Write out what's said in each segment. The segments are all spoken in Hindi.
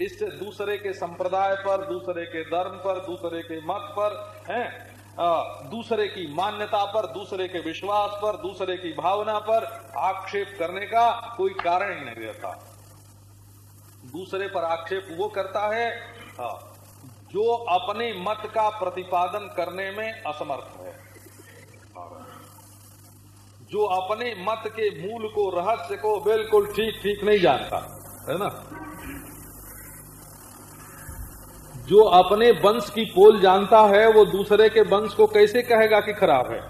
इससे दूसरे के संप्रदाय पर, दूसरे के धर्म पर, दूसरे के मत पर हैं। दूसरे की मान्यता पर, दूसरे के विश्वास पर, दूसरे की भावना पर आक्षेप करने का कोई कारण ही नहीं रहता। दूसरे पर आक्षेप वो करता है जो अपने मत का प्रतिपादन करने में असमर्थ है। जो अपने मत के मूल को, रहस्य को बिल्कुल ठीक ठीक नहीं जानता, है ना? जो अपने वंश की पोल जानता है, वो दूसरे के वंश को कैसे कहेगा कि खराब है?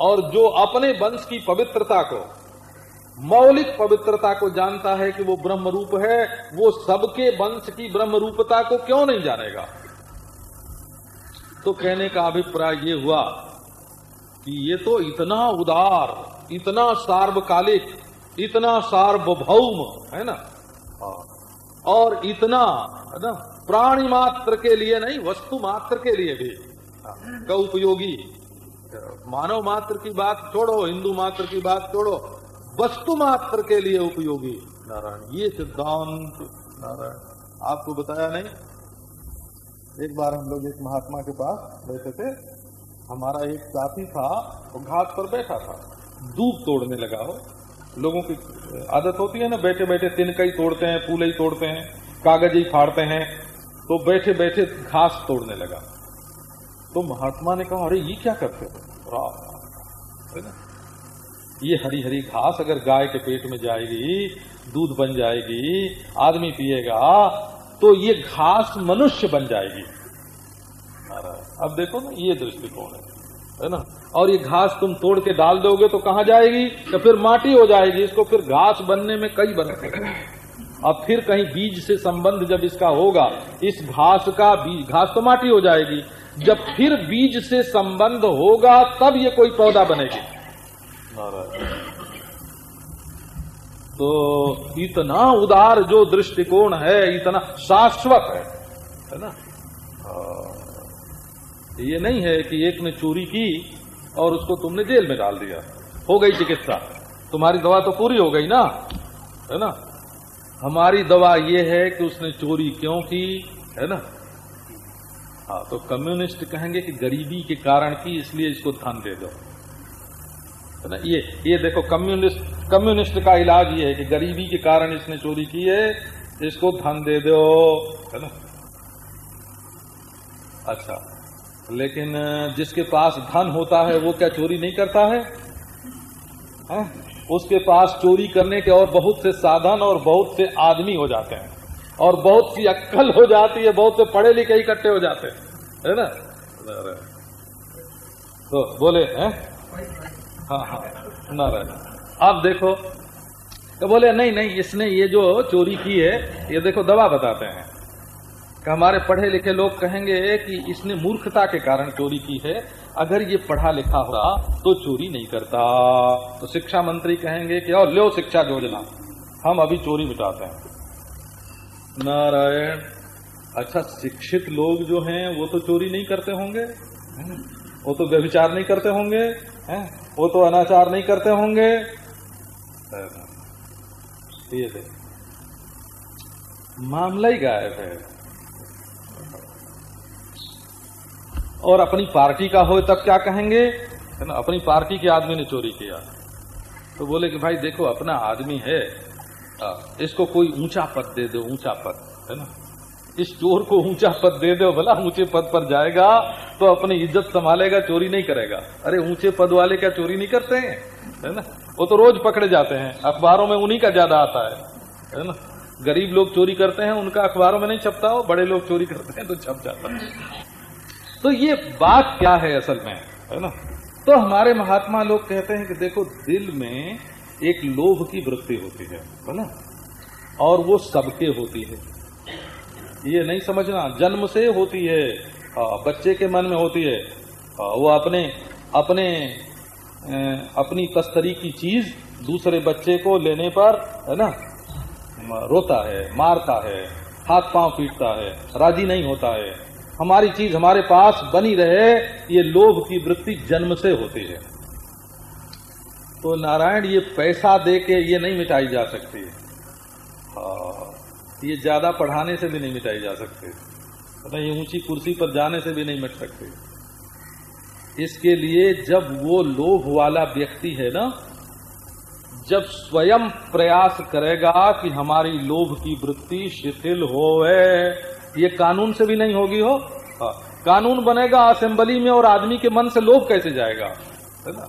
और जो अपने वंश की पवित्रता को, मौलिक पवित्रता को जानता है कि वो ब्रह्म रूप है, वो सबके वंश की ब्रह्म रूपता को क्यों नहीं जानेगा? तो कहने का अभिप्राय ये हुआ कि ये तो इतना उदार, इतना सार्वकालिक, इतना सार्वभौम, है ना? और इतना है ना प्राणी मात्र के लिए नहीं वस्तु मात्र के लिए भी। का उपयोगी। मानव मात्र की बात छोड़ो हिंदू मात्र की बात छोड़ो वस्तु मात्र के लिए उपयोगी। नारायण। ये सिद्धांत नारायण आपको बताया नहीं? एक बार हम लोग एक महात्मा के पास बैठे थे। हमारा एक साथी था वो घाट पर बैठा था। दूध तोड़ने लगा हो। लोगों की आदत होती है ना बैठे बैठे तिनका ही तोड़ते हैं, फूल ही तोड़ते हैं, कागज़ ही फाड़ते हैं तो बैठे बैठे घास तोड़ने लगा। तो महात्मा ने कहा, अरे, ये क्या करते हो? ये हरी हरी घास अगर गाय के पेट में जाएगी, दूध बन जाएगी, आदमी पिएगा तो ये घास मनुष्य बन जाएगी। अब देखो ना, ये दृष्टिकोण है है ना? और ये घास तुम तोड़ के डाल दोगे तो कहाँ जाएगी? तो फिर माटी हो जाएगी, इसको फिर घास बनने में कई बरस अब फिर कहीं बीज से संबंध जब इसका होगा, इस घास का बीज, घास तो माटी हो जाएगी। जब फिर बीज से संबंध होगा, तब ये कोई पौधा बनेगी। तो इतना उदार जो दृष्टिकोण है, इतना शाश्वत है है ना? ये नहीं है कि एक ने चोरी की और उसको तुमने जेल में डाल दिया। हो गई चिकित्सा। तुम्हारी दवा तो पूरी हो गई ना? है ना? हमारी दवा ये है कि उसने चोरी क्यों की, है ना? हाँ तो कम्युनिस्ट कहेंगे कि गरीबी के कारण की, इसलिए इसको धन दे दो। है ना? ये ये देखो कम्युनिस्ट कम्युनिस्ट का इलाज ये है कि गरीबी के कारण इसने चोरी की है, इसको धन दे दो। है ना? अच्छा। लेकिन जिसके पास धन होता है वो क्या चोरी नहीं करता है, है? उसके पास चोरी करने के और बहुत से साधन और बहुत से आदमी हो जाते हैं। और बहुत सी अक्कल हो जाती है बहुत से पढ़े लिखे इकट्ठे हो जाते हैं। है ना? तो बोले हैं? हाँ हाँ। नारायण। अब देखो तो बोले नहीं नहीं इसने ये जो चोरी की है ये देखो दवा बताते हैं। कि हमारे पढ़े लिखे लोग कहेंगे कि इसने मूर्खता के कारण चोरी की है। अगर ये पढ़ा लिखा होगा तो चोरी नहीं करता। तो शिक्षा मंत्री कहेंगे कि और लो शिक्षा योजना। हम अभी चोरी मिटाते हैं। नारायण अच्छा शिक्षित लोग जो हैं, वो तो चोरी नहीं करते होंगे? वो तो व्यभिचार नहीं करते होंगे? वो तो अनाचार नहीं करते होंगे? ये मामला ही गायब है। और अपनी पार्टी का हो, तब क्या कहेंगे? है ना, अपनी पार्टी के आदमी ने चोरी किया। तो बोले कि भाई देखो, अपना आदमी है इसको कोई ऊँचा पद दे दो, ऊँचा पद, है ना? इस चोर को ऊँचा पद दे दो, भला ऊँचे पद पर जाएगा तो अपनी इज़्ज़त संभालेगा, चोरी नहीं करेगा। अरे ऊँचे पद वाले क्या चोरी नहीं करते हैं? है ना? वो तो रोज पकड़े जाते हैं, अखबारों में उन्हीं का ज़्यादा आता है है ना? गरीब लोग चोरी करते हैं, उनका अखबारों में नहीं छपता हो बड़े लोग चोरी करते हैं तो छप जाता है। तो ये बात क्या है असल में? है ना? तो हमारे महात्मा लोग कहते हैं कि देखो, दिल में एक लोभ की वृत्ति होती है है ना? और वो सबके होती है। ये नहीं समझना, जन्म से होती है बच्चे के मन में होती है। वो अपने अपने अपनी तस्तरी की चीज़ दूसरे बच्चे को लेने पर, है ना? रोता है, मारता है, हाथ पाँव पीटता है, राज़ी नहीं होता है। हमारी चीज़ हमारे पास बनी रहे ये लोभ की वृत्ति जन्म से होती है। तो नारायण ये पैसा दे के ये नहीं मिटाई जा सकती। हाँ, ये ज़्यादा पढ़ाने से भी नहीं मिटाई जा सकते। तो ये ऊँची कुर्सी पर जाने से भी नहीं मिट सकते। इसके लिए जब वो लोभ वाला व्यक्ति है ना जब स्वयं प्रयास करेगा कि हमारी लोभ की वृत्ति शिथिल हो ये कानून से भी नहीं होगी हो। हाँ, कानून बनेगा असेंबली में और आदमी के मन से लोभ कैसे जाएगा? है ना?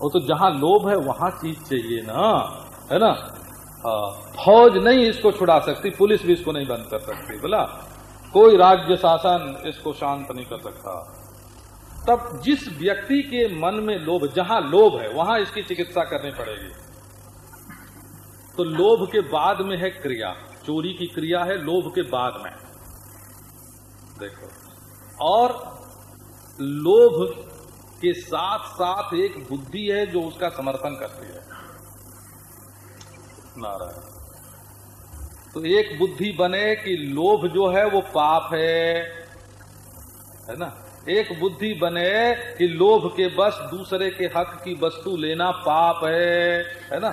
वो तो जहाँ लोभ है वहाँ चीज़ चाहिए ना। है ना? हाँ, फौज नहीं इसको छुड़ा सकती पुलिस भी इसको नहीं बंद कर सकती बोला। कोई राज्य शासन इसको शांत नहीं कर सकता। तब जिस व्यक्ति के मन में लोभ जहाँ लोभ है वहाँ इसकी चिकित्सा करनी पड़ेगी। तो लोभ के बाद में है क्रिया। चोरी की क्रिया है लोभ के बाद में। देखो। और लोभ के साथ साथ एक बुद्धि है जो उसका समर्थन करती है। नारायण। तो एक बुद्धि बने कि लोभ जो है वो पाप है। है ना? एक बुद्धि बने कि लोभ के बस दूसरे के हक की वस्तु लेना पाप है। है ना?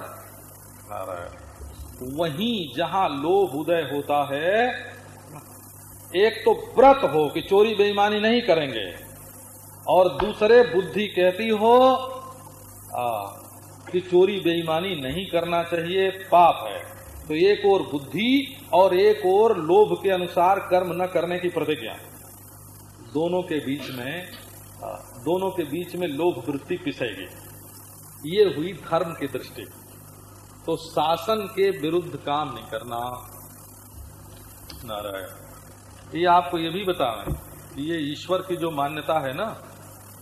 नारायण। वहीं जहाँ लोभ उदय होता है एक तो व्रत हो कि चोरी बेईमानी नहीं करेंगे और दूसरे बुद्धि कहती हो आ, कि चोरी बेईमानी नहीं करना चाहिए पाप है। तो एक और बुद्धि और एक और लोभ के अनुसार कर्म न करने की प्रतिज्ञा। दोनों के बीच में दोनों के बीच में लोभ वृत्ति पिसेगी। ये हुई धर्म की दृष्टि। तो शासन के विरुद्ध काम नहीं करना। नारायण, ये आपको ये भी बता रहे कि ये ईश्वर की जो मान्यता है ना,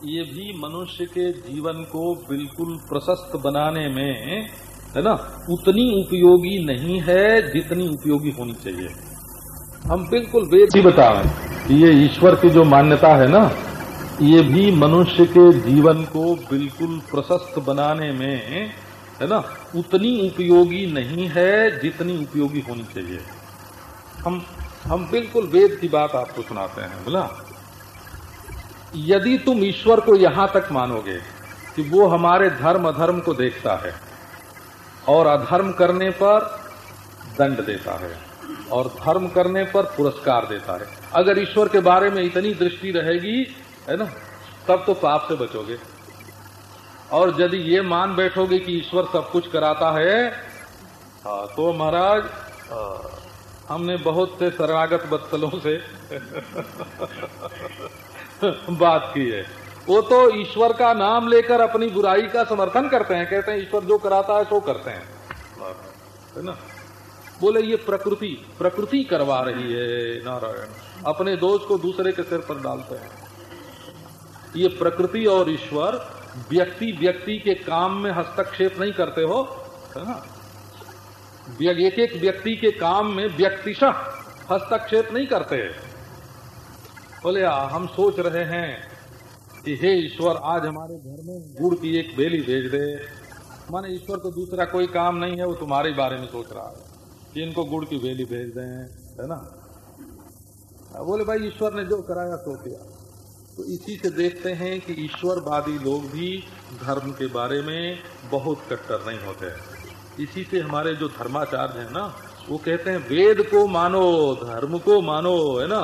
ये भी मनुष्य के जीवन को बिल्कुल प्रशस्त बनाने में, है ना, उतनी उपयोगी नहीं है जितनी उपयोगी होनी चाहिए। हम बिल्कुल ही बता कि ये ईश्वर की जो मान्यता है ना, ये भी मनुष्य के जीवन को बिल्कुल प्रशस्त बनाने में है ना? उतनी उपयोगी नहीं है जितनी उपयोगी होनी चाहिए। हम हम बिल्कुल वेद की बात आपको सुनाते हैं, बोला। यदि तुम ईश्वर को यहाँ तक मानोगे कि वो हमारे धर्म अधर्म को देखता है और अधर्म करने पर दंड देता है और धर्म करने पर पुरस्कार देता है। अगर ईश्वर के बारे में इतनी दृष्टि रहेगी, है ना, तब तो पाप से बचोगे। और यदि ये मान बैठोगे कि ईश्वर सब कुछ कराता है हाँ, तो महाराज हमने बहुत से शरणागत बत्सलों से बात की है। वो तो ईश्वर का नाम लेकर अपनी बुराई का समर्थन करते हैं कहते हैं ईश्वर जो कराता है सो करते हैं। है ना? बोले ये प्रकृति प्रकृति करवा रही है नारायण। अपने दोष को दूसरे के सिर पर डालते हैं। ये प्रकृति और ईश्वर व्यक्ति व्यक्ति के काम में हस्तक्षेप नहीं करते हो, है ना? एक एक व्यक्ति के काम में व्यक्तिश हस्तक्षेप नहीं करते। बोले हम सोच रहे हैं कि हे ईश्वर, आज हमारे घर में गुड़ की एक बेली भेज दे। माने ईश्वर को दूसरा कोई काम नहीं है, वो तुम्हारे बारे में सोच रहा है कि इनको गुड़ की बेली भेज दें, है ना? बोले, भाई, ईश्वर ने जो कराया, सो किया। तो इसी से देखते हैं कि ईश्वरवादी लोग भी धर्म के बारे में बहुत कट्टर नहीं होते। इसी से हमारे जो धर्माचार्य हैं ना, वो कहते हैं, वेद को मानो, धर्म को मानो, है ना?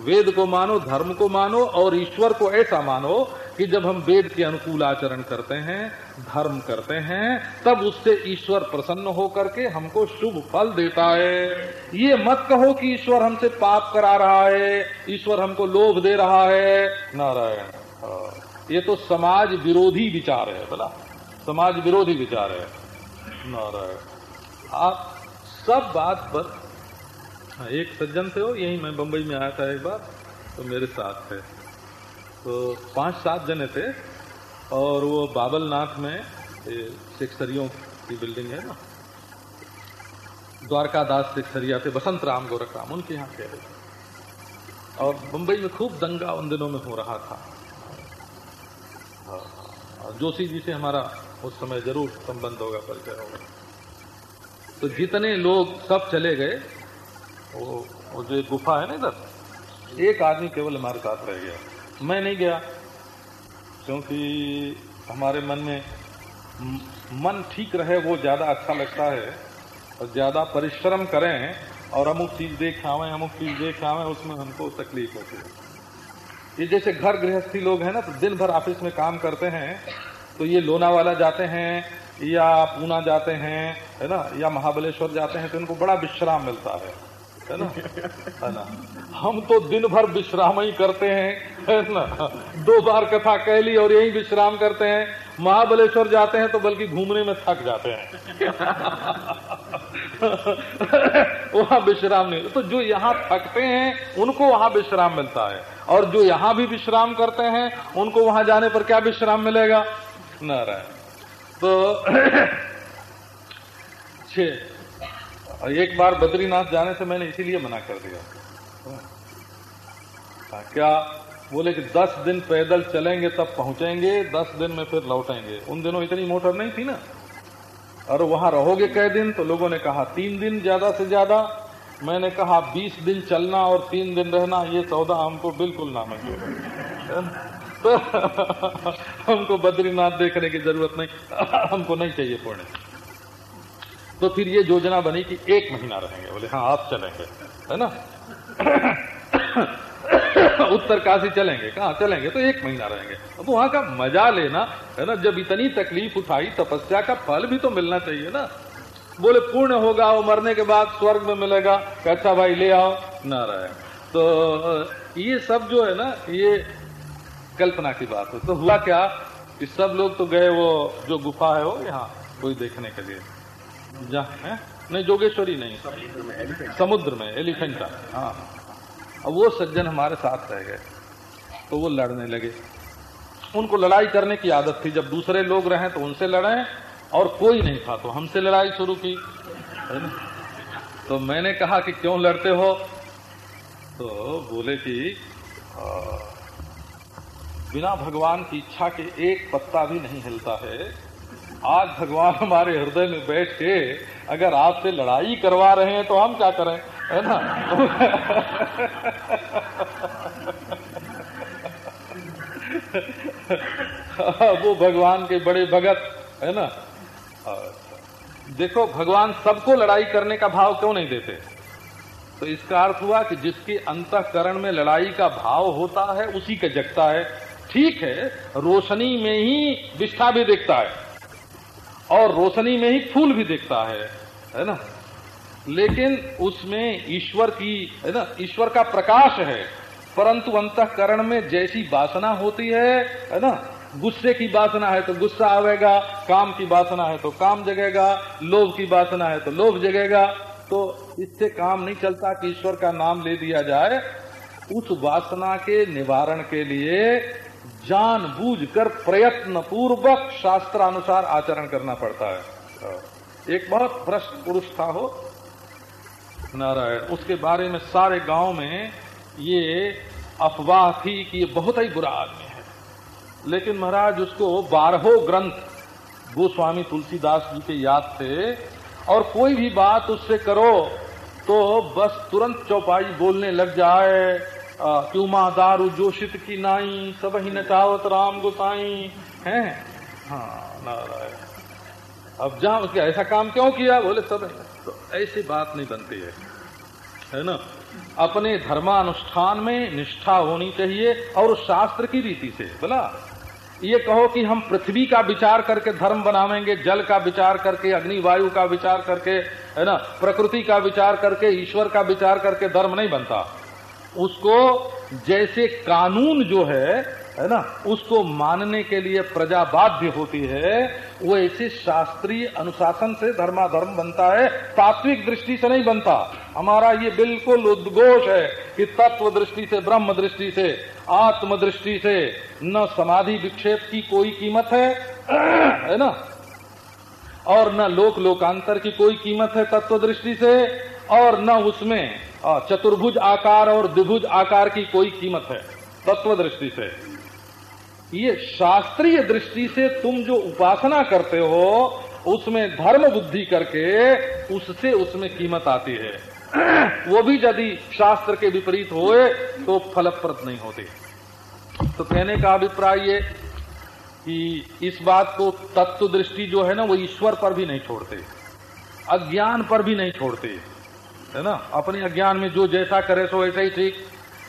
वेद को मानो, धर्म को मानो और ईश्वर को ऐसा मानो कि जब हम वेद के अनुकूल आचरण करते हैं, धर्म करते हैं, तब उससे ईश्वर प्रसन्न होकर के हमको शुभ फल देता है। ये मत कहो कि ईश्वर हमसे पाप करा रहा है, ईश्वर हमको लोभ दे रहा है। नारायण हाँ। ये तो समाज विरोधी विचार है बोला समाज विरोधी विचार है। नारायण, आप सब बात पर हाँ एक सज्जन थे हो, यही मैं बम्बई में आया था एक बार तो मेरे साथ थे तो पाँच सात जने थे और वो बाबलनाथ में शिक्षरियों की बिल्डिंग है ना? द्वारकादास शिक्षरिया थे बसंत राम गोरख राम उनके यहाँ थे। और मुंबई में खूब दंगा उन दिनों में हो रहा था। हाँ, जोशी जी से हमारा उस समय ज़रूर संबंध होगा परिचय होगा। तो जितने लोग सब चले गए वो वो जो गुफा है ना इधर एक आदमी केवल हमारे साथ रह गया। मैं नहीं गया, क्योंकि हमारे मन में मन ठीक रहे, वो ज़्यादा अच्छा लगता है। और ज़्यादा परिश्रम करें और अमुक चीज़ देख आवे अमुक चीज़ देख आवे उसमें हमको तकलीफ़ होती है। ये जैसे घर गृहस्थी लोग हैं ना तो दिन भर ऑफ़िस में काम करते हैं तो ये लोनावाला जाते हैं, या पूना जाते हैं, है ना, या महाबलेश्वर जाते हैं तो इनको बड़ा विश्राम मिलता है। है ना? है ना? हम तो दिन भर विश्राम ही करते हैं, है ना? दो बार कथा कह ली और यही विश्राम करते हैं। महाबलेश्वर जाते हैं तो बल्कि घूमने में थक जाते हैं। वहाँ विश्राम नहीं। तो जो यहाँ थकते हैं, उनको वहाँ विश्राम मिलता है। और जो यहाँ भी विश्राम करते हैं, उनको वहाँ जाने पर क्या विश्राम मिलेगा? नारायण। तो एक बार बद्रीनाथ जाने से मैंने इसीलिए मना कर दिया। हाँ, क्या बोले कि दस दिन पैदल चलेंगे तब पहुँचेंगे दस दिन में फिर लौटेंगे। उन दिनों इतनी मोटर नहीं थी ना। और वहाँ रहोगे कई दिन तो लोगों ने कहा तीन दिन ज़्यादा से ज़्यादा। मैंने कहा बीस दिन चलना और तीन दिन रहना ये सौदा हमको बिल्कुल ना मंजूर तो हमको बद्रीनाथ देखने की ज़रूरत नहीं हमको नहीं चाहिए पुण्य तो फिर ये योजना बनी कि एक महीना रहेंगे। बोले हाँ आप चलेंगे। है ना? उत्तर काशी चलेंगे। कहा? चलेंगे तो एक महीना रहेंगे। अब वहाँ का मज़ा लेना, है ना? जब इतनी तकलीफ़ उठाई, तपस्या का फल भी तो मिलना चाहिए ना। बोले, पूर्ण होगा, वो मरने के बाद स्वर्ग में मिलेगा। अच्छा भाई, ले आओ। ना रहे तो ये सब जो है ना, ये कल्पना की बात है। तो हुआ क्या कि सब लोग तो गए वो, जो गुफा है वो यहाँ, कोई देखने के लिए। जहाँ नहीं जोगेश्वरी नहीं समुद्र में एलिफेंटा हाँ। अब वो सज्जन हमारे साथ रह गए तो वो लड़ने लगे। उनको लड़ाई करने की आदत थी। जब दूसरे लोग रहे तो उनसे लड़े और कोई नहीं था तो हमसे लड़ाई शुरू की। है ना? तो मैंने कहा कि क्यों लड़ते हो? तो बोले कि बिना भगवान की इच्छा के एक पत्ता भी नहीं हिलता है। आज भगवान हमारे हृदय में बैठ के अगर आपसे लड़ाई करवा रहे हैं तो हम क्या करें? है ना? वो भगवान के बड़े भगत, है ना? देखो, भगवान सबको लड़ाई करने का भाव क्यों नहीं देते? तो इसका अर्थ हुआ कि जिसके अंतकरण में लड़ाई का भाव होता है, उसी का जगता है। ठीक है, रोशनी में ही विष्ठा भी दिखता है। और रोशनी में ही फूल भी दिखता है है ना? लेकिन उसमें ईश्वर की, है ना, ईश्वर का प्रकाश है, परंतु अंतकरण में जैसी वासना होती है है ना, गुस्से की वासना है तो गुस्सा आवेगा, काम की वासना है तो काम जगेगा, लोभ की वासना है तो लोभ जगेगा तो इससे काम नहीं चलता कि ईश्वर का नाम ले दिया जाए। उस वासना के निवारण के लिए जानबूझकर प्रयत्न पूर्वक शास्त्र अनुसार आचरण करना पड़ता है। एक बहुत भ्रष्ट पुरुष था हो नारायण। उसके बारे में सारे गाँव में ये अफवाह थी कि ये बहुत ही बुरा आदमी है। लेकिन महाराज, उसको बारहो ग्रंथ गोस्वामी तुलसीदास जी के याद थे, और कोई भी बात उससे करो तो बस तुरंत चौपाई बोलने लग जाए क्यों दारू जोशित की नाई, सब ही नचावत राम गोसाई। है? हाँ नारायण। अब जहाँ उसके ऐसा काम क्यों किया? बोले, सब तो ऐसी बात नहीं बनती है। है ना? अपने धर्मानुष्ठान में निष्ठा होनी चाहिए और शास्त्र की रीति से। बोला? ये कहो कि हम पृथ्वी का विचार करके धर्म बनावेंगे, जल का विचार करके, अग्नि, वायु का विचार करके, है ना? प्रकृति का विचार करके, ईश्वर का विचार करके धर्म नहीं बनता। उसको जैसे कानून जो है है ना, उसको मानने के लिए प्रजा बाध्य होती है, वो ऐसे शास्त्रीय अनुशासन से धर्माधर्म बनता है, तात्विक दृष्टि से नहीं बनता। हमारा ये बिल्कुल उद्घोष है कि तत्व दृष्टि से, ब्रह्म दृष्टि से, आत्म दृष्टि से न समाधि विक्षेप की कोई कीमत है है ना? और न लोक लोकांतर की कोई कीमत है तत्व दृष्टि से। और न उसमें चतुर्भुज आकार और द्विभुज आकार की कोई कीमत है, तत्व दृष्टि से। ये शास्त्रीय दृष्टि से तुम जो उपासना करते हो, उसमें धर्म बुद्धि करके उससे उसमें कीमत आती है। वो भी यदि शास्त्र के विपरीत होए तो फलप्रद नहीं होते। तो कहने का अभिप्राय ये कि इस बात को तत्व दृष्टि जो है ना, वो ईश्वर पर भी नहीं छोड़ते, अज्ञान पर भी नहीं छोड़ते। है ना? अपने अज्ञान में जो जैसा करे सो ऐसा ही ठीक।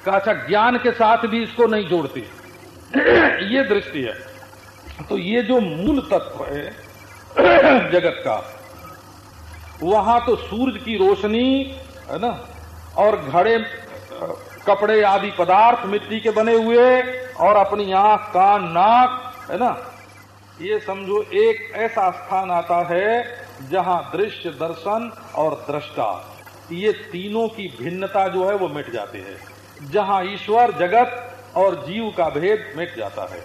का अच्छा ज्ञान के साथ भी इसको नहीं जोड़ती। ये दृष्टि है। तो ये जो मूल तत्व है, जगत का, वहाँ तो सूरज की रोशनी, है ना? और घड़े, कपड़े आदि पदार्थ मिट्टी के बने हुए, और अपनी आँख, कान, नाक, है ना? ये समझो, एक ऐसा स्थान आता है जहाँ दृश्य, दर्शन और दृष्टा ये तीनों की भिन्नता जो है वो मिट जाती है। जहाँ ईश्वर जगत और जीव का भेद मिट जाता है।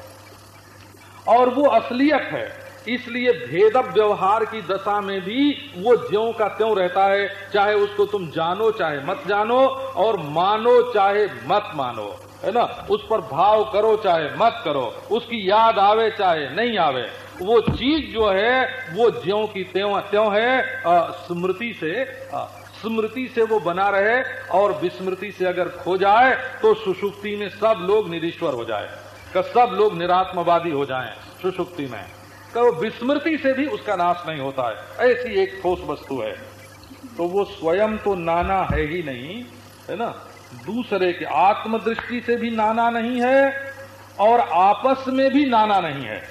और वो असलियत है इसलिए भेद व्यवहार की दशा में भी वो ज्यो का त्यों रहता है चाहे उसको तुम जानो चाहे मत जानो और मानो चाहे मत मानो है ना? उस पर भाव करो चाहे मत करो उसकी याद आवे चाहे नहीं आवे। वो चीज़ जो है वो ज्यो की त्यों त्यों है स्मृति से आ, स्मृति से वो बना रहे और विस्मृति से अगर खो जाए तो सुषुप्ति में सब लोग निरीश्वर हो जाए। का सब लोग निरात्मवादी हो जाए सुषुप्ति में। तो विस्मृति से भी उसका नाश नहीं होता है। ऐसी एक ठोस वस्तु है। तो वो स्वयं तो नाना है ही नहीं, है ना? दूसरे के आत्मदृष्टि से भी नाना नहीं है और आपस में भी नाना नहीं है।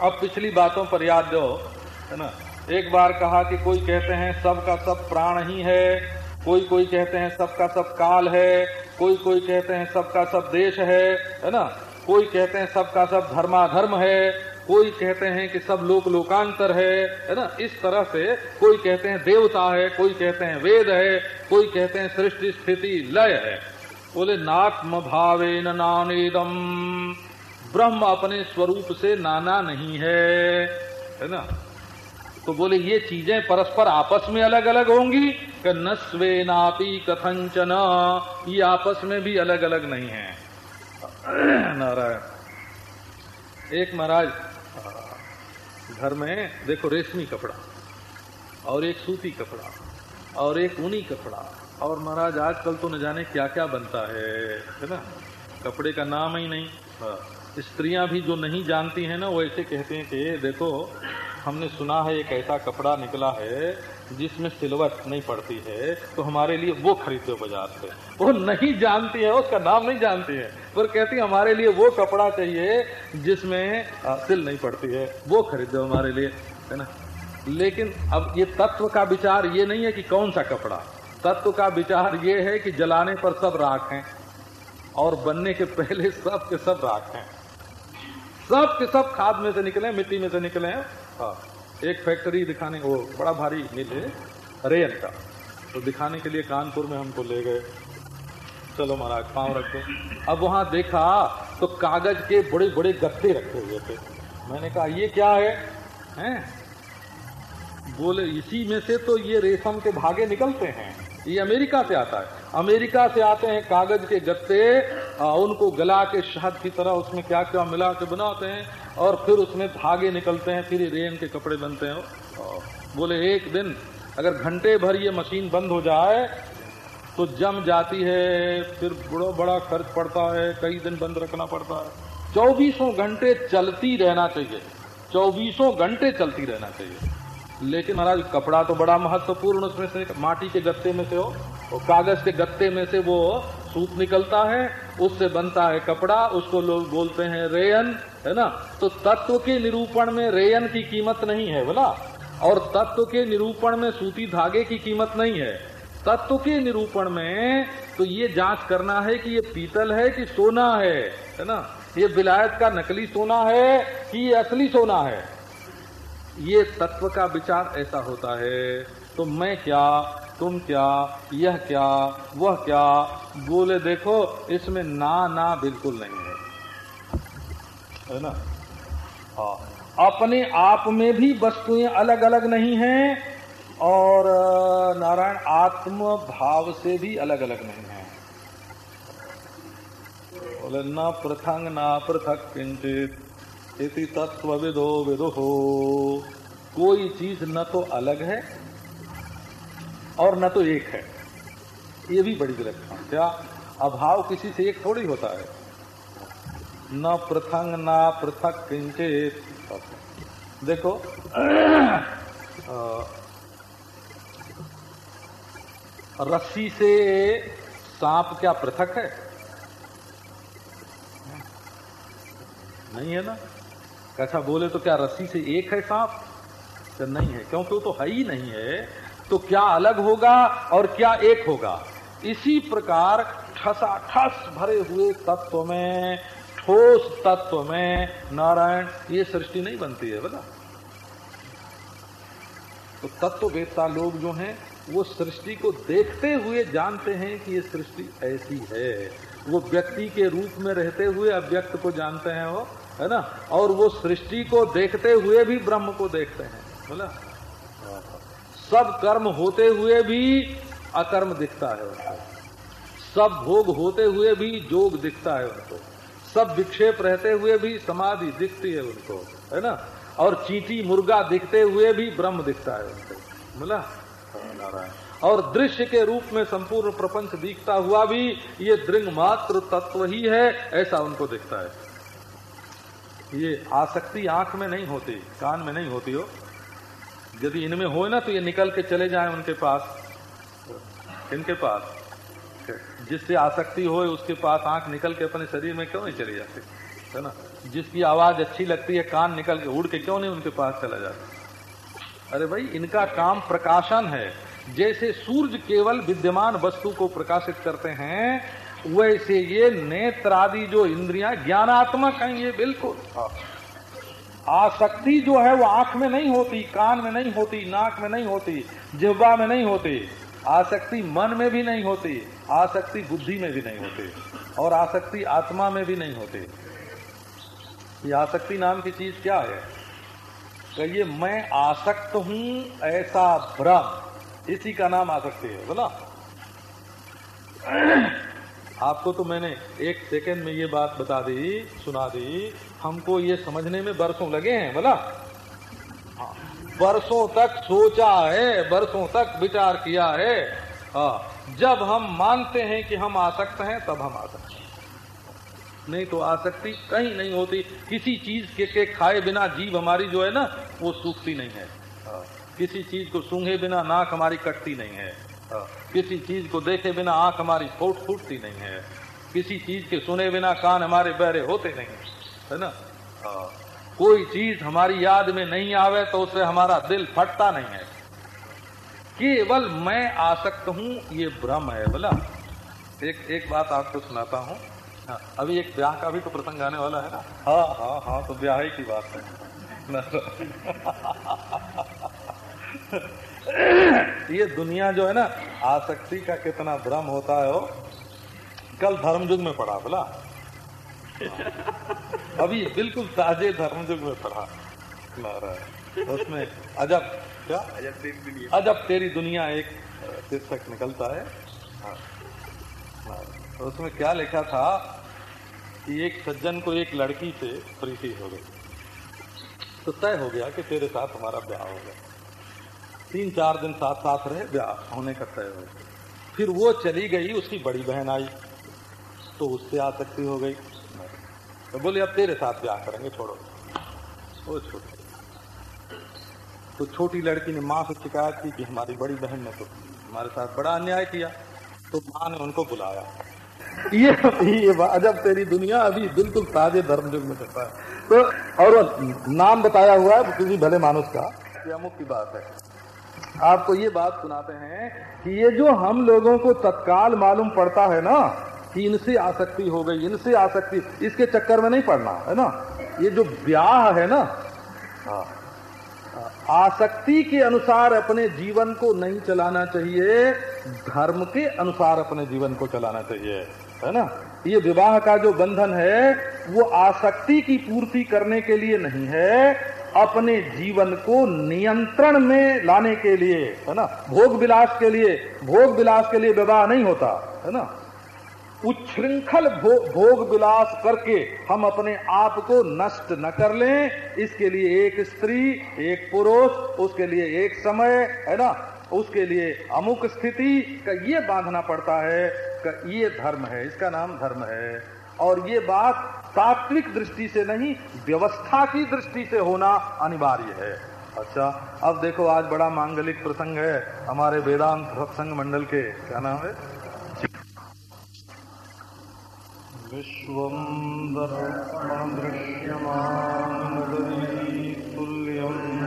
अब पिछली बातों पर याद दो, है ना? एक बार कहा कि कोई कहते हैं सब का सब प्राण ही है, कोई कोई कहते हैं, सबका सब काल है, कोई कोई कहते हैं, सबका सब देश है है ना? कोई कहते हैं, सबका सब धर्माधर्म है, कोई कहते हैं कि सब लोक लोकांतर है है ना? इस तरह से कोई कहते हैं देवता है, कोई कहते हैं वेद है, कोई कहते हैं सृष्टि, स्थिति, लय है। बोले नात्म भावे नानेदम। ब्रह्म अपने स्वरूप से नाना नहीं है है ना? तो बोले, ये चीज़ें परस्पर आपस में अलग अलग होंगी? कि नस्वे नापी कथंचन ये आपस में भी अलग अलग नहीं है। नारायण, एक महाराज, घर में देखो रेशमी कपड़ा, और एक सूती कपड़ा, और एक ऊनी कपड़ा, और महाराज, आजकल तो न जाने क्या क्या बनता है है ना? कपड़े का नाम ही नहीं। हाँ। स्त्रियाँ भी जो नहीं जानती हैं ना, वो ऐसे कहते हैं कि देखो हमने सुना है एक ऐसा कपड़ा निकला है जिसमें सिलवट नहीं पड़ती है तो हमारे लिए वो खरीदते बाज़ार से। वो नहीं जानती है, उसका नाम नहीं जानती है, पर कहती है, हमारे लिए वो कपड़ा चाहिए जिसमें सिल नहीं पड़ती है। वो खरीदो हमारे लिए। है ना? लेकिन अब ये तत्व का विचार ये नहीं है कि कौन सा कपड़ा। तत्व का विचार ये है कि जलाने पर सब राख हैं, और बनने के पहले सब के सब राख हैं। सब के सब खाद में से निकले मिट्टी में से निकले हाँ एक फैक्ट्री दिखाने, वो बड़ा भारी मिल है रेयन का। तो दिखाने के लिए कानपुर में हमको ले गए। चलो महाराज, पाँव रखते अब वहाँ देखा तो कागज़ के बड़े बड़े गत्ते रखे हुए थे। मैंने कहा, ये क्या है? हैं? बोले, इसी में से तो ये रेशम के भागे निकलते हैं। ये अमेरिका से आता है। अमेरिका से आते हैं कागज़ के गत्ते उनको गला के शहद की तरह उसमें क्या क्या मिला के बनाते हैं। और फिर उसमें धागे निकलते हैं, फिर रेन के कपड़े बनते हैं। बोले, एक दिन अगर घंटे भर ये मशीन बंद हो जाए तो जम जाती है, फिर बड़ा बड़ा खर्च पड़ता है, कई दिन बंद रखना पड़ता है। चौबीसों घंटे चलती रहना चाहिए, चौबीसों घंटे चलती रहना चाहिए। लेकिन महाराज, कपड़ा तो बड़ा महत्वपूर्ण उसमें से, माटी के गत्ते में से हो, और कागज़ के गत्ते में से वो सूत निकलता है, उससे बनता है कपड़ा, उसको लोग बोलते हैं रेयन, है ना? तो तत्व के निरूपण में रेयन की कीमत नहीं है, बोला? और तत्व के निरूपण में सूती धागे की कीमत नहीं है। तत्व के निरूपण में तो ये जाँच करना है कि ये पीतल है कि सोना है है ना? ये विलायत का नकली सोना है कि ये असली सोना है? ये तत्व का विचार ऐसा होता है तो मैं क्या तुम क्या, यह क्या, वह क्या, बोले देखो, इसमें ना ना बिल्कुल नहीं है। है ना? हाँ। अपने आप में भी वस्तुएँ अलग अलग नहीं हैं और नारायण आत्म भाव से भी अलग अलग नहीं है। बोले, न पृथंग, न पृथक किंचित, इति तत्व विदो विदो। कोई चीज़ न तो अलग है और न तो एक है। ये भी बड़ी विलक्षण क्या अभाव किसी से एक थोड़ी होता है? न पृथंग, न पृथक किंचित। देखो। रस्सी से सांप क्या पृथक है? नहीं है ना? कैसा बोले तो क्या रस्सी से एक है सांप? तो नहीं है, क्योंकि वो तो है ही नहीं है। तो क्या अलग होगा और क्या एक होगा? इसी प्रकार ठसा ठस भरे हुए तत्व में, ठोस तत्व में नारायण ये सृष्टि नहीं बनती है, बता। तो तत्व वेदता लोग जो हैं, वो सृष्टि को देखते हुए जानते हैं कि ये सृष्टि ऐसी है। वो व्यक्ति के रूप में रहते हुए अव्यक्त को जानते हैं वो, है ना? और वो सृष्टि को देखते हुए भी ब्रह्म को देखते हैं, बोला? सब कर्म होते हुए भी अकर्म दिखता है उनको। सब भोग होते हुए भी जोग दिखता है उनको। सब विक्षेप रहते हुए भी समाधि दिखती है उनको, है ना? और चीटी मुर्गा दिखते हुए भी ब्रह्म दिखता है उनको। बोला और दृश्य के रूप में संपूर्ण प्रपंच दिखता हुआ भी ये दृंग मात्र तत्व ही है, ऐसा उनको दिखता है। ये आसक्ति आँख में नहीं होती, कान में नहीं होती हो। यदि इनमें हो ना तो ये निकल के चले जाए उनके पास। इनके पास। जिससे आसक्ति हो, उसके पास आँख निकल के अपने शरीर में क्यों नहीं चली जाती? है ना? जिसकी आवाज़ अच्छी लगती है, कान निकल के, उड़ के क्यों नहीं उनके पास चला जाता? अरे भाई, इनका काम प्रकाशन है। जैसे सूर्य केवल विद्यमान वस्तु को प्रकाशित करते हैं, वैसे ये नेत्र आदि जो इंद्रियाँ, ज्ञानात्मक हैं ये बिल्कुल। आसक्ति जो है वो आँख में नहीं होती, कान में नहीं होती, नाक में नहीं होती, जिब्बा में नहीं होती। आसक्ति मन में भी नहीं होती, आसक्ति बुद्धि में भी नहीं होती और आसक्ति आत्मा में भी नहीं होती। ये आसक्ति नाम की चीज़ क्या है? कहिए, मैं आसक्त हूँ ऐसा भ्रम। इसी का नाम आसक्ति है, बोला। आपको तो मैंने एक सेकंड में ये बात बता दी सुना दी। हमको ये समझने में बरसों लगे हैं बोला हाँ, बरसों तक सोचा है बरसों तक विचार किया है। हाँ। जब हम मानते हैं कि हम आसक्त हैं तब हम आसक्त हैं। नहीं तो आसक्ति कहीं नहीं होती। किसी चीज़ के, के खाए बिना जीव हमारी जो है ना वो सूखती नहीं है। हाँ, किसी चीज़ को सूंघे बिना नाक हमारी कटती नहीं हाँ, किसी चीज़ को देखे बिना आँख हमारी फोट फूटती नहीं है। किसी चीज़ के सुने बिना कान हमारे बहरे होते नहीं है ना? कोई चीज़ हमारी याद में नहीं आवे तो उससे हमारा दिल फटता नहीं है। केवल मैं आसक्त हूँ ये भ्रम है बोला। एक एक बात आपको सुनाता हूँ। हाँ, अभी एक ब्याह का भी तो प्रसंग आने वाला है ना? हाँ हाँ हाँ तो ब्याह की बात है। ये दुनिया जो है ना आसक्ति का कितना भ्रम होता है वो कल धर्म युग में पढ़ा बोला। अभी बिल्कुल ताजे धर्म युग में पढ़ा उसमें अजब क्या? अजब तेरी दुनिया अजब तेरी दुनिया एक शीर्षक निकलता है। हाँ। उसमें क्या लिखा था कि एक सज्जन को एक लड़की से प्रीति हो गई। तो तय हो गया कि तेरे साथ हमारा ब्याह हो गया। तीन चार दिन साथ साथ रहे, ब्याह होने का तय हो फिर वो चली गई, उसकी बड़ी बहन आई तो उससे आसक्ति हो गई। तो बोले, अब तेरे साथ ब्याह करेंगे, छोड़ो। वो छोटे तो छोटी लड़की ने माँ से शिकायत की कि हमारी बड़ी बहन ने तो हमारे साथ बड़ा अन्याय किया तो माँ ने उनको बुलाया। ये ये अजब तेरी दुनिया अभी बिल्कुल ताजे धर्म युग में चलता है। तो और नाम बताया हुआ है, किसी भले मानुष का अमुक की बात है। आपको ये बात सुनाते हैं कि ये जो हम लोगों को तत्काल मालूम पड़ता है ना कि इनसे आसक्ति हो गई इनसे आसक्ति इसके चक्कर में नहीं पड़ना है ना? ये जो ब्याह है ना हाँ, आसक्ति के अनुसार अपने जीवन को नहीं चलाना चाहिए धर्म के अनुसार अपने जीवन को चलाना चाहिए है ना? ये विवाह का जो बंधन है वो आसक्ति की पूर्ति करने के लिए नहीं है अपने जीवन को नियंत्रण में लाने के लिए है ना? भोग विलास के लिए भोग विलास के लिए विवाह नहीं होता है ना? उच्छृंखल भो, भोग विलास करके हम अपने आप को नष्ट न कर लें। इसके लिए एक स्त्री एक पुरुष उसके लिए एक समय है ना? उसके लिए अमुक स्थिति का ये बांधना पड़ता है का ये धर्म है इसका नाम धर्म है। और ये बात तात्विक दृष्टि से नहीं, व्यवस्था की दृष्टि से होना अनिवार्य है। अच्छा अब देखो आज बड़ा मांगलिक प्रसंग है हमारे वेदांत सत्संग मंडल के। क्या नाम है? विश्वं दर्पणदृश्यमानगरीतुल्यं विदान्तर्गतम्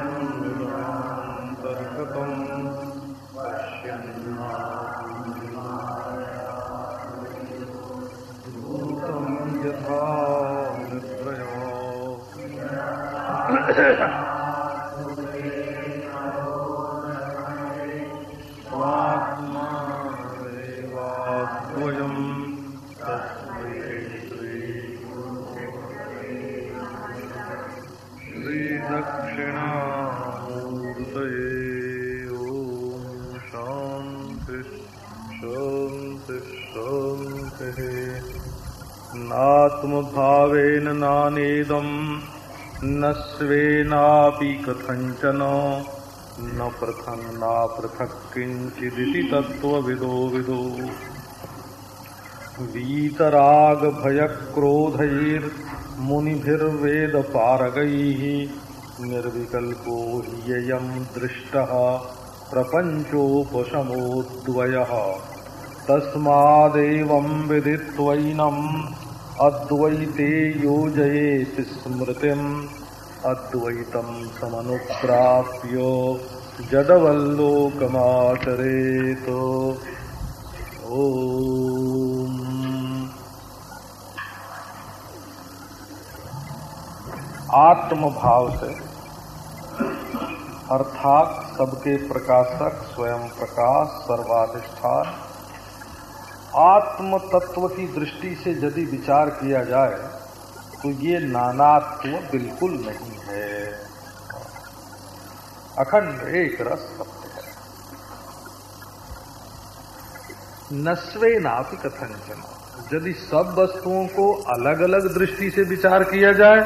शान्ति शान्ति शान्तिः नात्मभावेन नानेदम् न स्वेनापि कथञ्चन। न पृथङ् न किञ्चिदिति तत्त्वविदो विदो। वीतरागभयक्रोधैर्मुनिभिर्वेदपारगैः निर्विकल्पो ह्ययम् दृष्टः प्रपञ्चोपशमोद्वयः तस्मादेवम् विदित्वैनम् अद्वैते योजयेति स्मृतिम्। अद्वैतम् समनुप्राप्य जडवल्लोकमाचरेत। ओम। आत्म भाव से, अर्थात सबके प्रकाशक स्वयं प्रकाश सर्वाधिष्ठान आत्म तत्व की दृष्टि से यदि विचार किया जाए तो ये नानात्व बिल्कुल नहीं है। अखंड एक रस सत्य है। नस्वे नापि कथंचन यदि सब वस्तुओं को अलग अलग दृष्टि से विचार किया जाए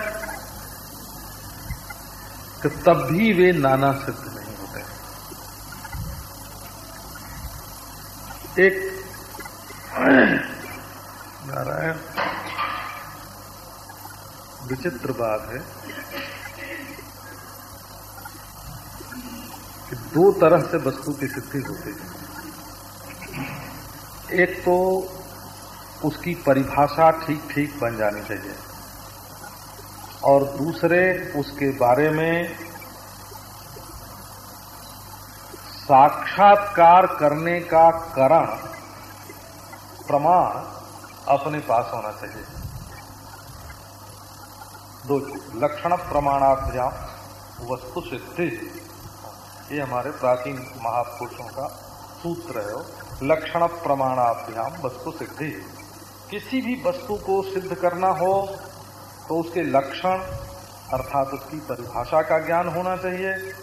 तो तब भी वे नाना सिद्ध नहीं होते। एक नारायण विचित्र बात है कि दो तरह से वस्तु की सिद्धि होती है। एक तो उसकी परिभाषा ठीक ठीक बन जानी चाहिए और दूसरे उसके बारे में साक्षात्कार करने का कारण प्रमाण अपने पास होना चाहिए। दो लक्षण प्रमाणाभ्याम वस्तु सिद्धि। ये हमारे प्राचीन महापुरुषों का सूत्र है। लक्षण प्रमाणाभ्याम वस्तु सिद्धि। किसी भी वस्तु को सिद्ध करना हो तो उसके लक्षण, अर्थात उसकी परिभाषा का ज्ञान होना चाहिए।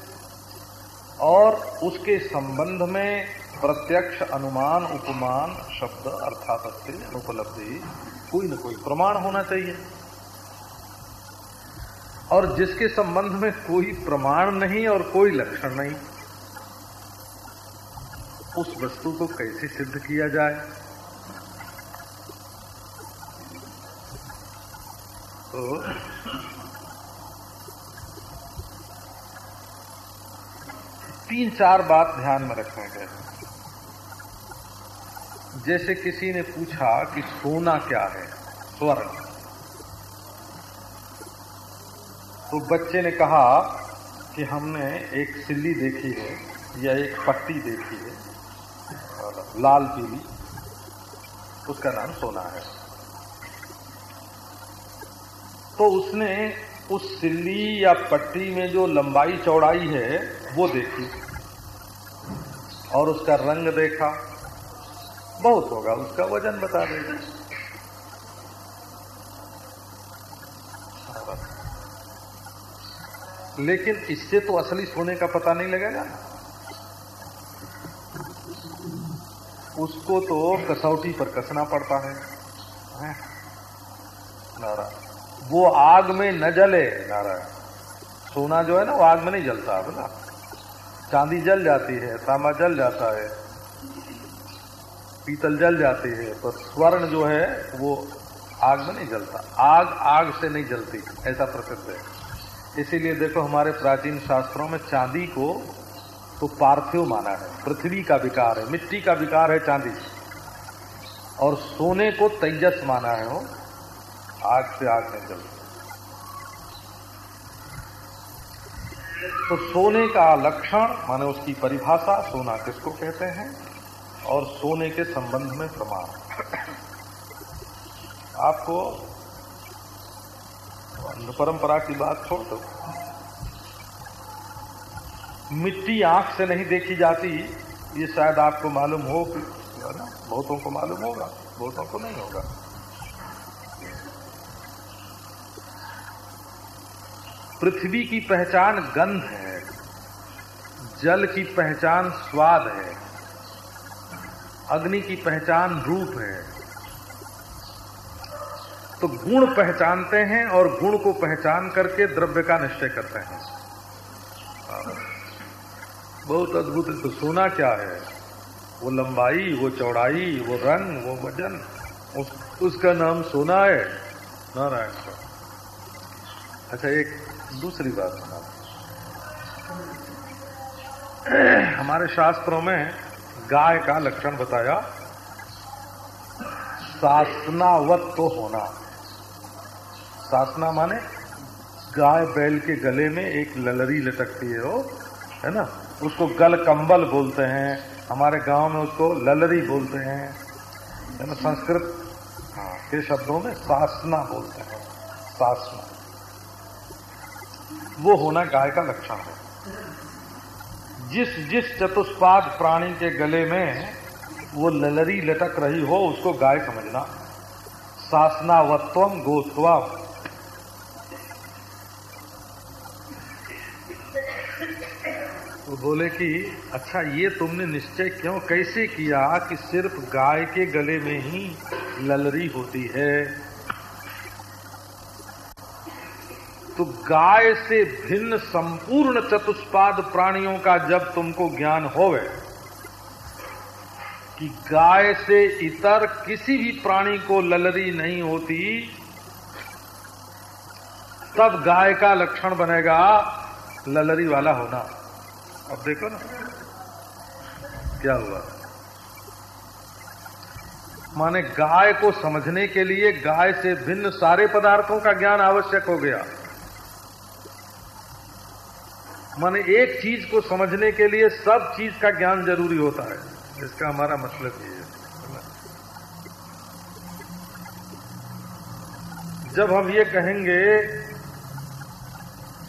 और उसके संबंध में प्रत्यक्ष अनुमान, उपमान, शब्द, अर्थात अनुपलब्धि कोई न कोई प्रमाण होना चाहिए। और जिसके संबंध में कोई प्रमाण नहीं और कोई लक्षण नहीं, उस वस्तु को कैसे सिद्ध किया जाए? तो तीन चार बात ध्यान में रखने गए जैसे किसी ने पूछा कि सोना क्या है? स्वर्ण। तो बच्चे ने कहा कि हमने एक सिल्ली देखी है या एक पट्टी देखी है लाल पीली, उसका नाम सोना है। तो उसने उस सिल्ली या पट्टी में जो लंबाई चौड़ाई है, वो देखी, और उसका रंग देखा। बहुत होगा, उसका वज़न बता देगा। लेकिन इससे तो असली सोने का पता नहीं लगेगा। उसको तो कसौटी पर कसना पड़ता है, है? नारायण। वो आग में न जले नारायण। सोना जो है ना वो आग में नहीं जलता है ना? चांदी जल जाती है तांबा जल जाता है पीतल जल जाती है पर स्वर्ण जो है वो आग में नहीं जलता। आग आग से नहीं जलती ऐसा प्रसिद्ध है। इसीलिए देखो हमारे प्राचीन शास्त्रों में चांदी को तो पार्थिव माना है, पृथ्वी का विकार है, मिट्टी का विकार है चांदी। और सोने को तेजस माना है वो, आग से आग नहीं जलती तो सोने का लक्षण माने उसकी परिभाषा, सोना किसको कहते हैं? और सोने के संबंध में प्रमाण। आपको परंपरा की बात छोड़ दो। मिट्टी आँख से नहीं देखी जाती, ये शायद आपको मालूम हो कि बहुतों को मालूम होगा, बहुतों को नहीं होगा। पृथ्वी की पहचान गंध है, जल की पहचान स्वाद है, अग्नि की पहचान रूप है। तो गुण पहचानते हैं और गुण को पहचान करके द्रव्य का निश्चय करते हैं। बहुत अद्भुत तो सोना क्या है? वो लंबाई वो चौड़ाई वो रंग वो वज़न उस, उसका नाम सोना है। नारायण का अच्छा एक दूसरी बात सुना हमारे शास्त्रों में गाय का लक्षण बताया सासनावत तो होना। सासना माने गाय बैल के गले में एक ललरी लटकती है वो, है ना? उसको गल कंबल बोलते हैं। हमारे गाँव में उसको ललरी बोलते हैं। है ना, संस्कृत के शब्दों में सासना बोलते हैं। सासना। वो होना गाय का लक्षण है। जिस जिस चतुष्पाद प्राणी के गले में वो ललरी लटक रही हो, उसको गाय समझना। सासनावत्वम गोत्वम बोले कि अच्छा ये तुमने निश्चय क्यों कैसे किया कि सिर्फ़ गाय के गले में ही ललरी होती है? तो गाय से भिन्न संपूर्ण चतुष्पाद प्राणियों का जब तुमको ज्ञान होवे कि गाय से इतर किसी भी प्राणी को ललरी नहीं होती, तब गाय का लक्षण बनेगा ललरी वाला होना। अब देखो ना। क्या हुआ? माने गाय को समझने के लिए गाय से भिन्न सारे पदार्थों का ज्ञान आवश्यक हो गया। माने एक चीज़ को समझने के लिए सब चीज़ का ज्ञान ज़रूरी होता है। इसका हमारा मतलब ये है। जब हम ये कहेंगे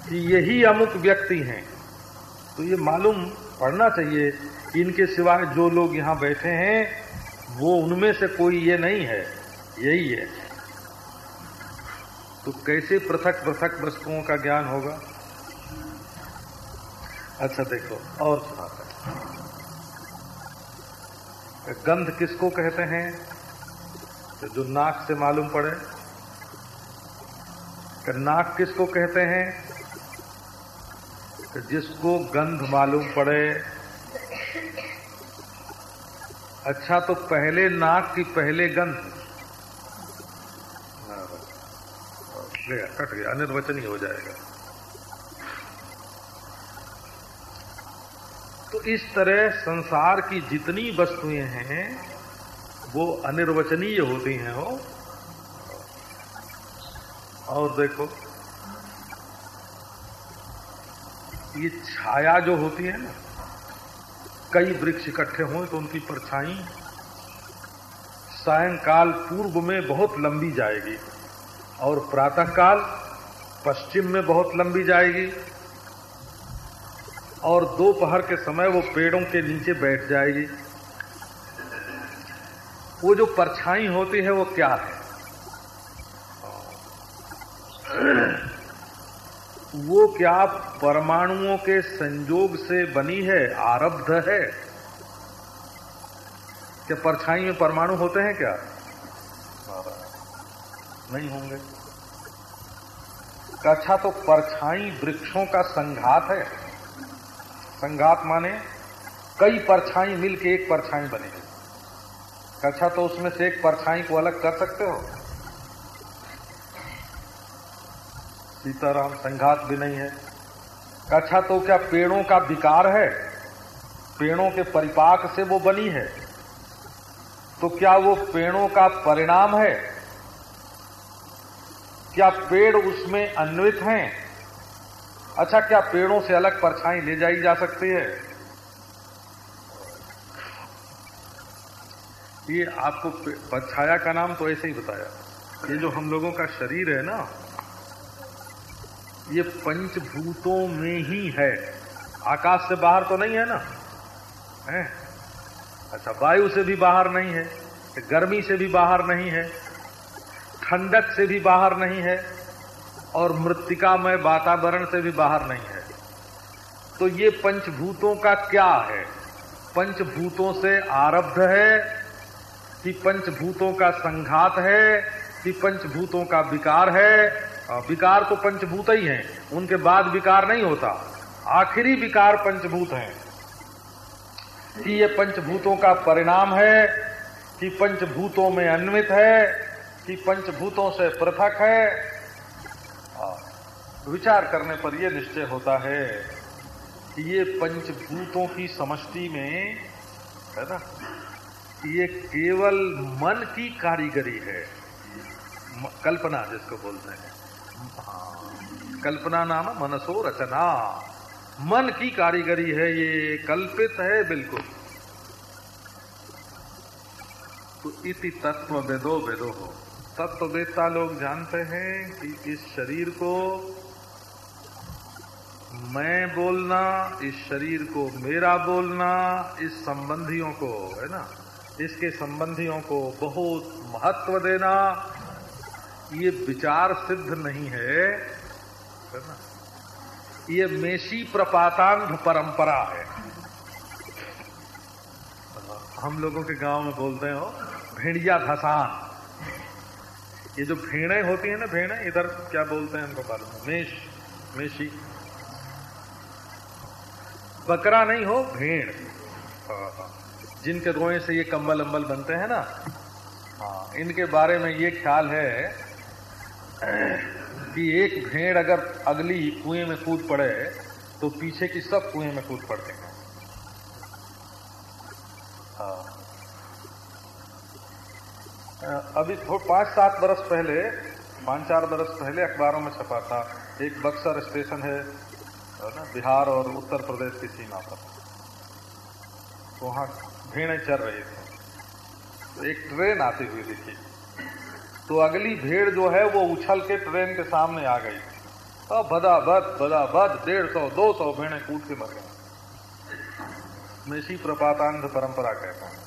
कि यही अमुक व्यक्ति हैं तो ये मालूम पड़ना चाहिए कि इनके सिवाय जो लोग यहाँ बैठे हैं, वो उनमें से कोई ये नहीं है, यही है। तो कैसे पृथक पृथक वस्तुओं का ज्ञान होगा? अच्छा देखो, और सुनाते गंध किसको कहते हैं? तो जो नाक से मालूम पड़े। नाक किसको कहते हैं? कि जिसको गंध मालूम पड़े। अच्छा तो पहले नाक की पहले गंध। कट गया, अनिर्वचनीय हो जाएगा। तो इस तरह संसार की जितनी वस्तुएँ हैं, वो अनिर्वचनीय होती हैं, हो। और देखो ये छाया जो होती है ना, कई वृक्ष इकट्ठे हों तो उनकी परछाई सायंकाल पूर्व में बहुत लंबी जाएगी और प्रातःकाल पश्चिम में बहुत लंबी जाएगी और दोपहर के समय वो पेड़ों के नीचे बैठ जाएगी। वो जो परछाई होती है वो क्या है? वो क्या परमाणुओं के संयोग से बनी है, आरब्ध है? क्या परछाई में परमाणु होते हैं क्या? नहीं होंगे। अच्छा तो परछाई वृक्षों का संघात है। संघात माने कई परछाई मिलके एक परछाई बनेगी। अच्छा तो उसमें से एक परछाई को अलग कर सकते हो? सीताराम संघात भी नहीं है। अच्छा तो क्या पेड़ों का विकार है? पेड़ों के परिपाक से वो बनी है। तो क्या वो पेड़ों का परिणाम है? क्या पेड़ उसमें अन्वित हैं? अच्छा क्या पेड़ों से अलग परछाई ले जाई जा सकती है? ये आपको परछाया का नाम तो ऐसे ही बताया। ये जो हम लोगों का शरीर है ना ये पंचभूतों में ही है। आकाश से बाहर तो नहीं है ना? है? अच्छा वायु से भी बाहर नहीं है, गर्मी से भी बाहर नहीं है, ठंडक से भी बाहर नहीं है, और मृतिका में वातावरण से भी बाहर नहीं है। तो ये पंचभूतों का क्या है? पंचभूतों से आरब्ध है, कि पंचभूतों का संघात है, कि पंचभूतों का विकार है विकार तो पंचभूत ही हैं उनके बाद विकार नहीं होता। आखिरी विकार पंचभूत हैं। कि ये पंचभूतों का परिणाम है कि पंचभूतों में अन्वित है कि पंचभूतों से पृथक है विचार करने पर यह निश्चय होता है कि ये पंचभूतों की समष्टि में है ना ये केवल मन की कारीगरी है। कल्पना जिसको बोलते हैं हाँ, कल्पना नाम मनसो रचना। मन की कारीगरी है ये, कल्पित है बिल्कुल। तो इति तत्व वेदो वेदो हो। तत्ववेदता लोग जानते हैं कि इस शरीर को मैं बोलना, इस शरीर को मेरा बोलना, इस संबंधियों को, है ना? इसके संबंधियों को बहुत महत्व देना ये विचार सिद्ध नहीं है है ना? ये मेशी प्रपातांध परंपरा है। हम लोगों के गाँव में बोलते हो भेड़िया धसान ये जो भेड़े होती है ना, भेड़े, इधर क्या बोलते हैं उनको मालूम मेष मेशी बकरा नहीं हो, भेड़। जिनके रोए से ये कंबल अम्बल बनते हैं ना? हाँ इनके बारे में ये ख्याल है कि एक भेड़ अगर अगली कुएँ में कूद पड़े तो पीछे की सब कुएँ में कूद पड़ते हैं। हाँ। अभी पाँच सात बरस पहले पाँच चार बरस पहले अखबारों में छपा था, एक बक्सर स्टेशन है ना, बिहार और उत्तर प्रदेश की सीमा पर। तो वहाँ भेड़ें चल रही थी। तो एक ट्रेन आती हुई दिखी। तो अगली भेड़ जो है वो उछल के ट्रेन के सामने आ गई। अब बदा बद बदा बद डेढ़ सौ, दो सौ भेड़े कूद के मर गए मैं इसी प्रपातांध परंपरा कहता हूँ।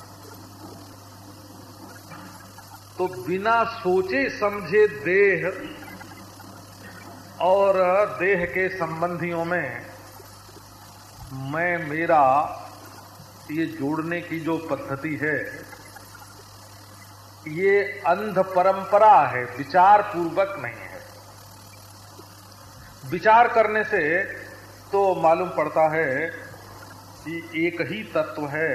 तो बिना सोचे समझे देह और देह के संबंधियों में मैं, मेरा ये जोड़ने की जो पद्धति है ये अंध परंपरा है विचार पूर्वक नहीं है। विचार करने से तो मालूम पड़ता है कि एक ही तत्व है,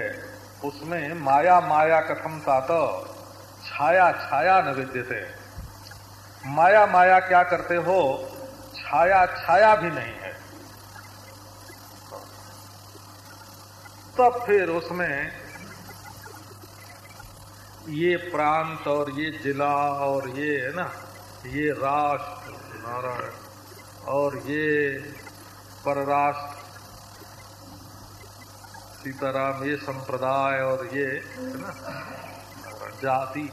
उसमें माया माया कथम तात छाया छाया न विद्यते माया माया क्या करते हो, छाया छाया भी नहीं है। तब फिर उसमें ये प्रांत और ये जिला और ये है ना, ये राष्ट्र, नारायण, और ये परराष्ट्र, सीताराम, ये संप्रदाय और ये है ना, जाति।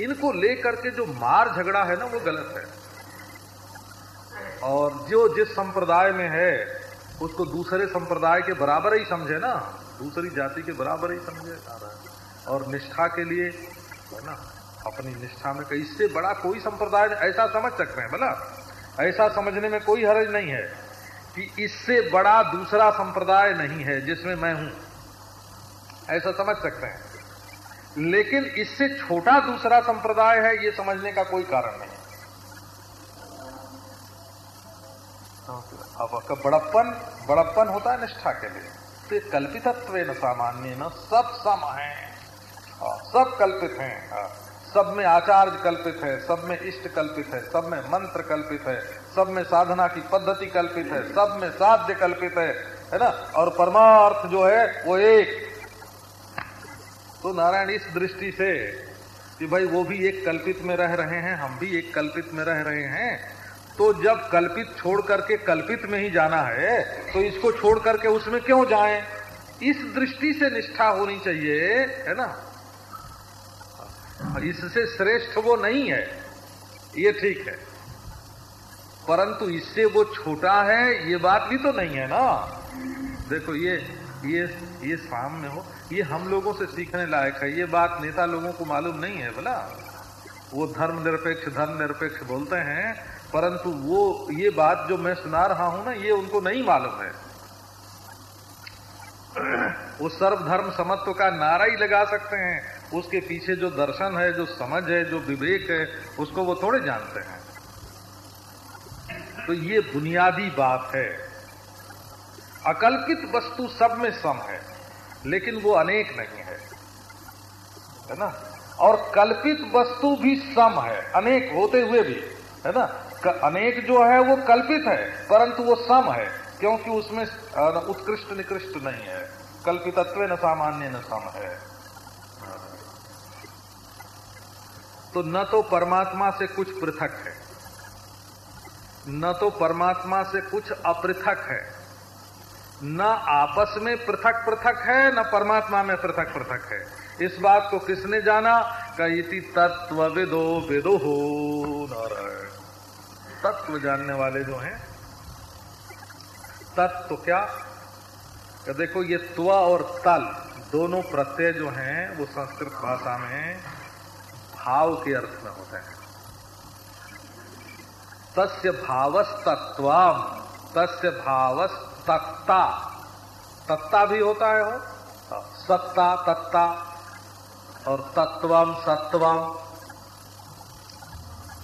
इनको लेकर के जो मार झगड़ा है ना, वो गलत है। और जो जिस संप्रदाय में है, उसको दूसरे संप्रदाय के बराबर ही समझे ना, दूसरी जाति के बराबर ही समझे। नारायण। और निष्ठा के लिए है ना अपनी निष्ठा में इससे बड़ा कोई संप्रदाय ऐसा समझ सकते हैं बोला ऐसा समझने में कोई हरज नहीं है कि इससे बड़ा दूसरा संप्रदाय नहीं है जिसमें मैं हूँ। ऐसा समझ सकते हैं। लेकिन इससे छोटा दूसरा संप्रदाय है ये समझने का कोई कारण नहीं अब बड़प्पन बड़प्पन होता है निष्ठा के लिए। तो कल्पितत्व न सामान्य न सब सम हाँ, सब कल्पित हैं हाँ, सब में आचार्य कल्पित है सब में इष्ट कल्पित है सब में मंत्र कल्पित है सब में साधना की पद्धति कल्पित है सब में साध्य कल्पित है है ना? और परमार्थ जो है वो एक। तो नारायण इस दृष्टि से कि भाई वो भी एक कल्पित में रह रहे हैं हम भी एक कल्पित में रह रहे हैं तो जब कल्पित छोड़ करके कल्पित में ही जाना है तो इसको छोड़ करके उसमें क्यों जाएँ? इस दृष्टि से निष्ठा होनी चाहिए है ना? इससे श्रेष्ठ वो नहीं है। ये ठीक है। परंतु इससे वो छोटा है, ये बात भी तो नहीं है ना। देखो, ये ये ये सामने हो, ये हम लोगों से सीखने लायक है। ये बात नेता लोगों को मालूम नहीं है बोला वो धर्म निरपेक्ष धर्म निरपेक्ष बोलते हैं, परंतु वो, ये बात जो मैं सुना रहा हूँ ना, ये उनको नहीं मालूम है। वो सर्वधर्म समत्व का नारा ही लगा सकते हैं। उसके पीछे जो दर्शन है, जो समझ है, जो विवेक है, उसको वो थोड़े जानते हैं। तो ये बुनियादी बात है। अकल्पित वस्तु सब में सम है, लेकिन वो अनेक नहीं है। है ना? और कल्पित वस्तु भी सम है, अनेक होते हुए भी। है ना? अनेक जो है, वो कल्पित है, परंतु वो सम है, क्योंकि उसमें उत्कृष्ट निकृष्ट नहीं है। कल्पितत्व न सामान्य न सम है। तो न तो परमात्मा से कुछ पृथक है, न तो परमात्मा से कुछ अपृथक है, न आपस में पृथक पृथक है, न परमात्मा में पृथक पृथक है। इस बात को किसने जाना? कही तत्व विदो विदो हो तत्व जानने वाले जो हैं, तत्व क्या? देखो ये त्व और तल, दोनों प्रत्यय जो हैं, वो संस्कृत भाषा में भाव के अर्थ में होते हैं। तस्य भावस तत्व तस्य भावस तत्ता तत्ता भी होता है हो सत्ता, तत्ता और तत्वम सत्वम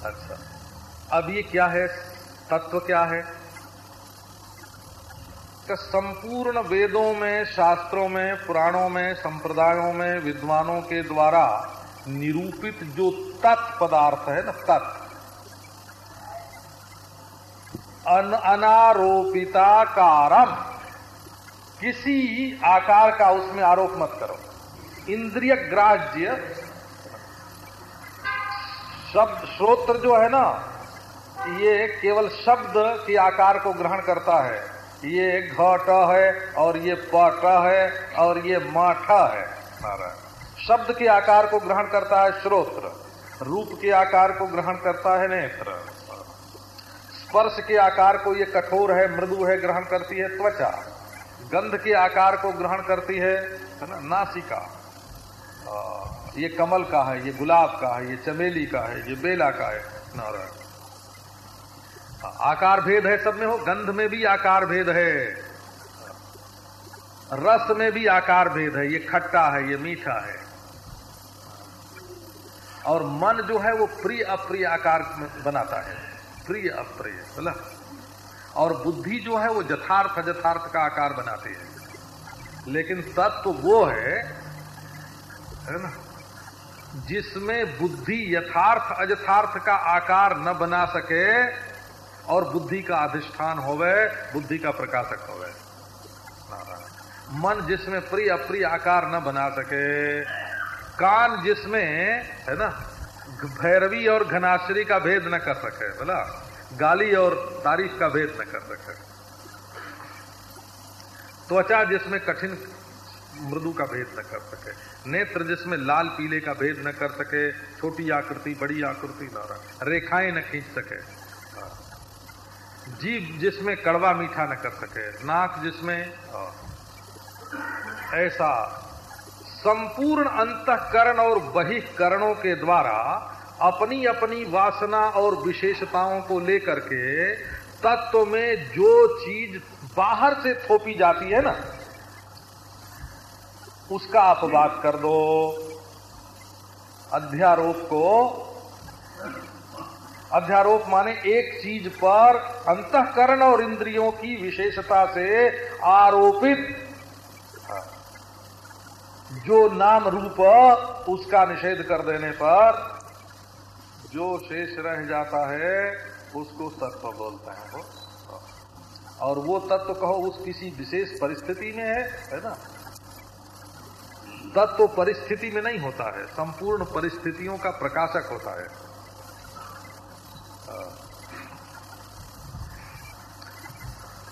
अच्छा। अब ये क्या है? तत्व क्या है? संपूर्ण वेदों में, शास्त्रों में, पुराणों में, संप्रदायों में, विद्वानों के द्वारा निरूपित जो तत् पदार्थ है ना, तत्। अन अनारोपिताकारम। किसी आकार का उसमें आरोप मत करो। इंद्रिय ग्राह्य। शब्द, श्रोत्र जो है ना, ये केवल शब्द के आकार को ग्रहण करता है। ये घट है, और ये पट है, और ये माठ है। शब्द के आकार को ग्रहण करता है श्रोत्र, रूप के आकार को ग्रहण करता है नेत्र। स्पर्श के आकार को ये कठोर है, मृदु है, ग्रहण करती है त्वचा। गंध के आकार को ग्रहण करती है है ना, नासिका। ये कमल का है, ये गुलाब का है, ये चमेली का है, ये बेला का है, नारायण। आकार भेद है सब में हो, गंध में भी आकार भेद है। रस में भी आकार भेद है, ये खट्टा है, ये मीठा है। और मन जो है वो प्रिय अप्रिय आकार बनाता है। प्रिय अप्रिय बोला और बुद्धि जो है वो यथार्थ अजथार्थ का आकार बनाती है। लेकिन तत्व तो वो है है ना? जिसमें बुद्धि यथार्थ अजथार्थ का आकार न बना सके और बुद्धि का अधिष्ठान होवे, बुद्धि का प्रकाशक होवे। मन जिसमें प्रिय अप्रिय आकार न बना सके कान जिसमें, है ना, भैरवी और घनाश्री का भेद न कर सके, बोला। गाली और तारीफ़ का भेद न कर सके। त्वचा जिसमें कठिन मृदु का भेद न कर सके, नेत्र जिसमें लाल पीले का भेद न कर सके, छोटी आकृति, बड़ी आकृति द्वारा रेखाएँ न खींच सके। जीव जिसमें कड़वा मीठा न कर सके, नाक जिसमें ऐसा संपूर्ण अंतकरण और बहिकरणों के द्वारा अपनी अपनी वासना और विशेषताओं को लेकर के तत्व में जो चीज़ बाहर से थोपी जाती है ना, उसका अपवाद कर दो। अध्यारोप को, अध्यारोप माने एक चीज़ पर अंतकरण और इंद्रियों की विशेषता से आरोपित जो नाम रूप उसका निषेध कर देने पर जो शेष रह जाता है, उसको तत्व बोलते हैं वो। और वो तत्व कहो, उस किसी विशेष परिस्थिति में है है ना? तत्व परिस्थिति में नहीं होता है, संपूर्ण परिस्थितियों का प्रकाशक होता है।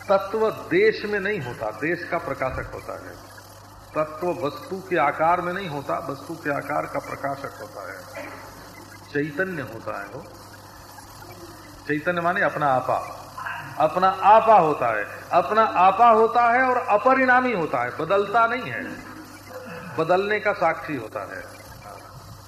तत्व देश में नहीं होता, देश का प्रकाशक होता है। तत्व वस्तु के आकार में नहीं होता, वस्तु के आकार का प्रकाशक होता है। चैतन्य होता है वो। चैतन्य माने अपना आपा। अपना आपा होता है। अपना आपा होता है और अपरिणामी होता है। बदलता नहीं है। बदलने का साक्षी होता है।